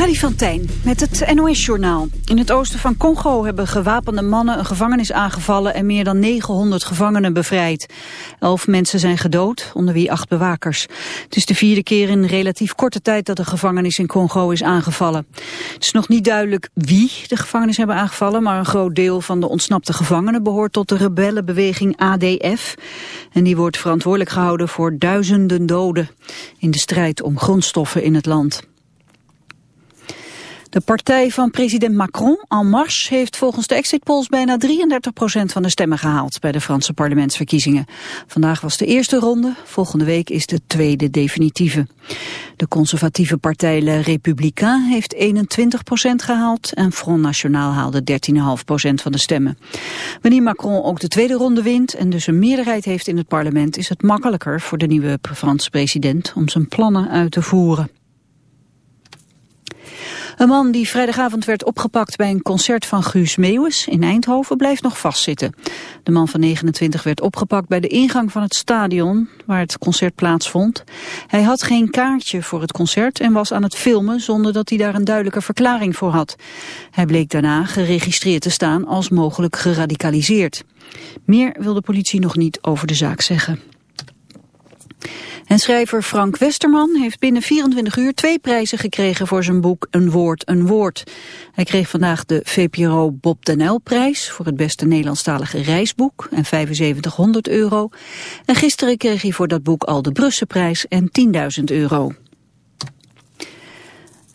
Freddy van Tijn met het NOS-journaal. In het oosten van Congo hebben gewapende mannen een gevangenis aangevallen... en meer dan 900 gevangenen bevrijd. Elf mensen zijn gedood, onder wie acht bewakers. Het is de vierde keer in relatief korte tijd dat de gevangenis in Congo is aangevallen. Het is nog niet duidelijk wie de gevangenis hebben aangevallen... maar een groot deel van de ontsnapte gevangenen behoort tot de rebellenbeweging ADF. En die wordt verantwoordelijk gehouden voor duizenden doden... in de strijd om grondstoffen in het land. De partij van president Macron, En Marche, heeft volgens de exit polls bijna 33% van de stemmen gehaald bij de Franse parlementsverkiezingen. Vandaag was de eerste ronde, volgende week is de tweede definitieve. De conservatieve partij Le Républicain heeft 21% gehaald en Front National haalde 13,5% van de stemmen. Wanneer Macron ook de tweede ronde wint en dus een meerderheid heeft in het parlement, is het makkelijker voor de nieuwe Franse president om zijn plannen uit te voeren. Een man die vrijdagavond werd opgepakt bij een concert van Guus Meeuwis in Eindhoven blijft nog vastzitten. De man van 29 werd opgepakt bij de ingang van het stadion waar het concert plaatsvond. Hij had geen kaartje voor het concert en was aan het filmen zonder dat hij daar een duidelijke verklaring voor had. Hij bleek daarna geregistreerd te staan als mogelijk geradicaliseerd. Meer wil de politie nog niet over de zaak zeggen. En schrijver Frank Westerman heeft binnen 24 uur twee prijzen gekregen voor zijn boek Een Woord, Een Woord. Hij kreeg vandaag de VPRO Bob den prijs voor het beste Nederlandstalige reisboek en 7500 euro. En gisteren kreeg hij voor dat boek al de Brusselprijs en 10.000 euro.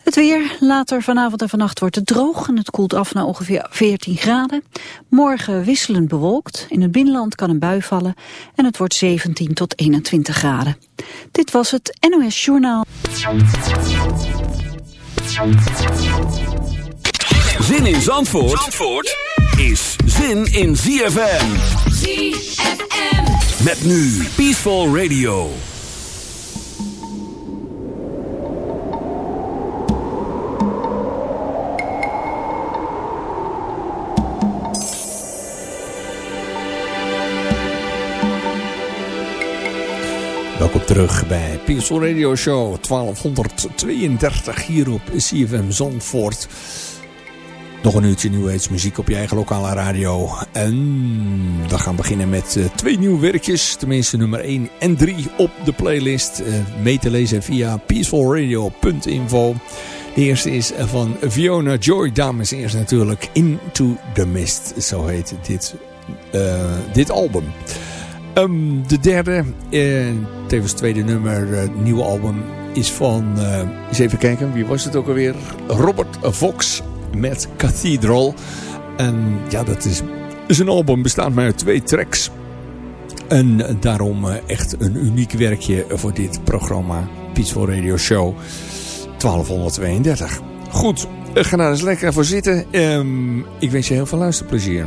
Het weer, later vanavond en vannacht wordt het droog en het koelt af naar ongeveer 14 graden. Morgen wisselend bewolkt, in het binnenland kan een bui vallen en het wordt 17 tot 21 graden. Dit was het NOS Journaal. Zin in Zandvoort, Zandvoort is zin in ZFM. ZFM. Met nu Peaceful Radio. Terug bij Peaceful Radio Show 1232 hier op CFM Zandvoort. Nog een uurtje New muziek op je eigen lokale radio. En we gaan beginnen met uh, twee nieuwe werkjes. Tenminste nummer 1 en 3 op de playlist. Uh, mee te lezen via peacefulradio.info. De eerste is van Fiona Joy. Dames eerst natuurlijk Into the Mist. Zo heet dit, uh, dit album. Um, de derde, uh, tevens tweede nummer, uh, nieuwe album, is van, uh, eens even kijken, wie was het ook alweer? Robert Fox met Cathedral. En ja, dat is, is een album, bestaat maar uit twee tracks. En daarom echt een uniek werkje voor dit programma, Peaceful Radio Show 1232. Goed, ga daar eens lekker voor zitten. Um, ik wens je heel veel luisterplezier.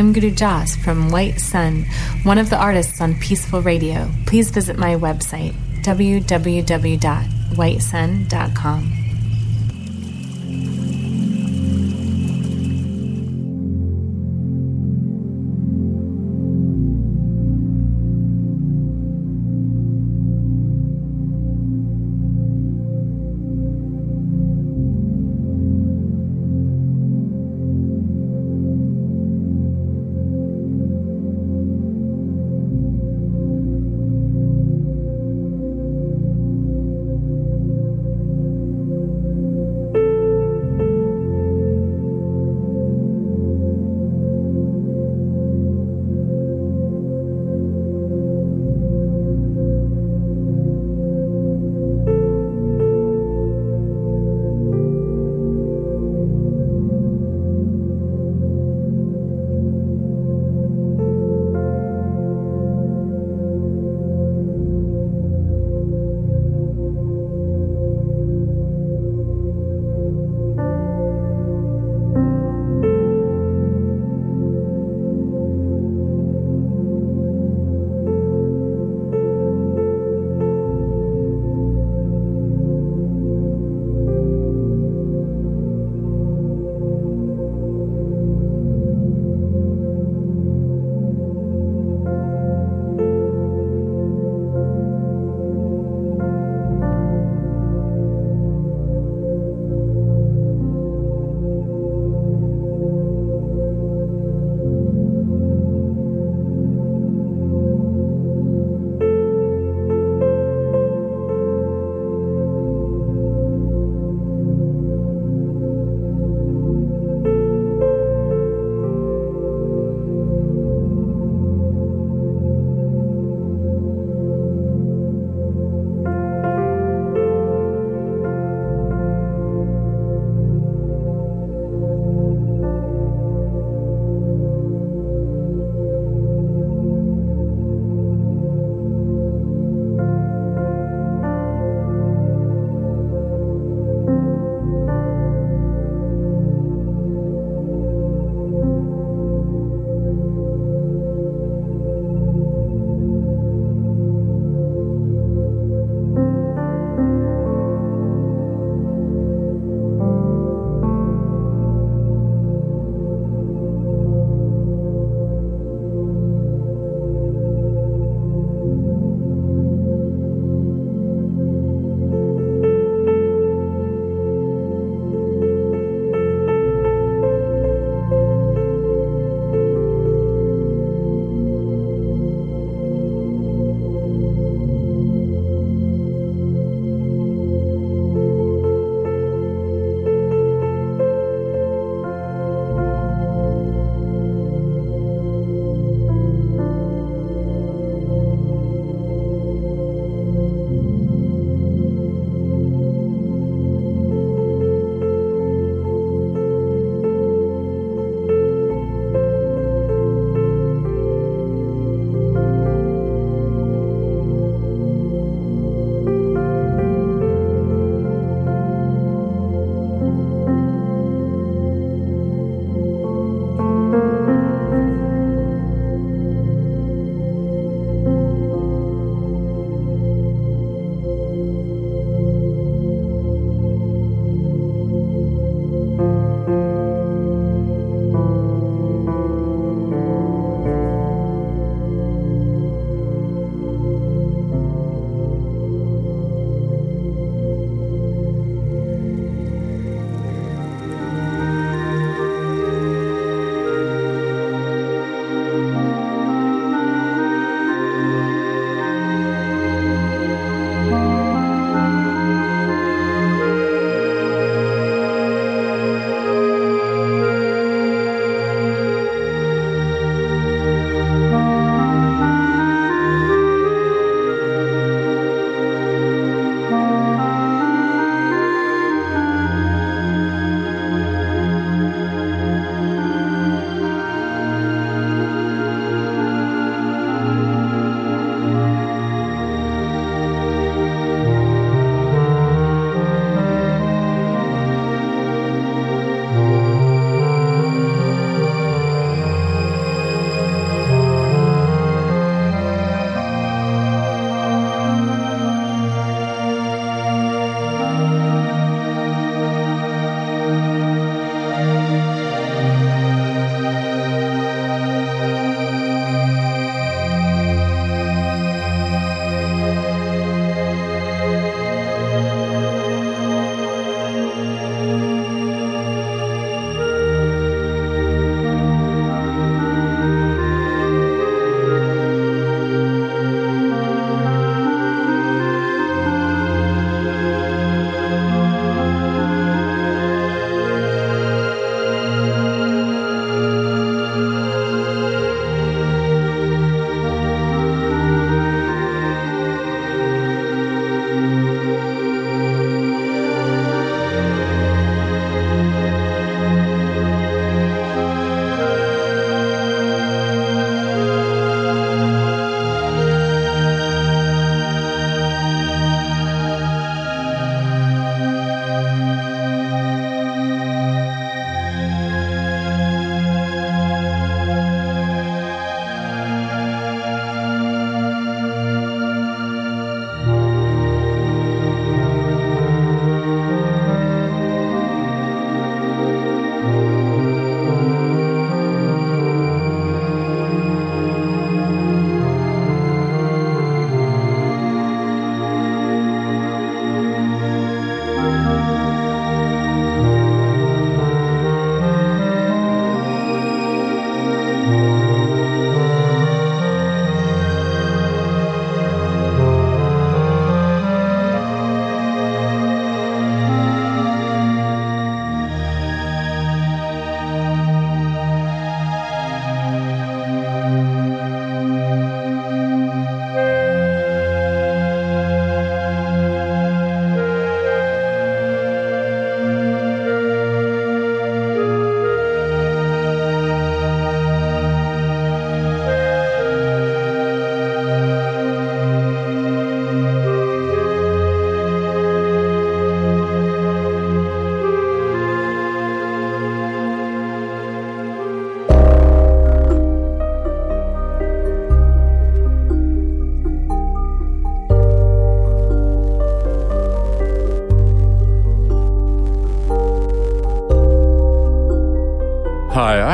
I'm Guru Jas from White Sun, one of the artists on Peaceful Radio. Please visit my website, www.whitesun.com.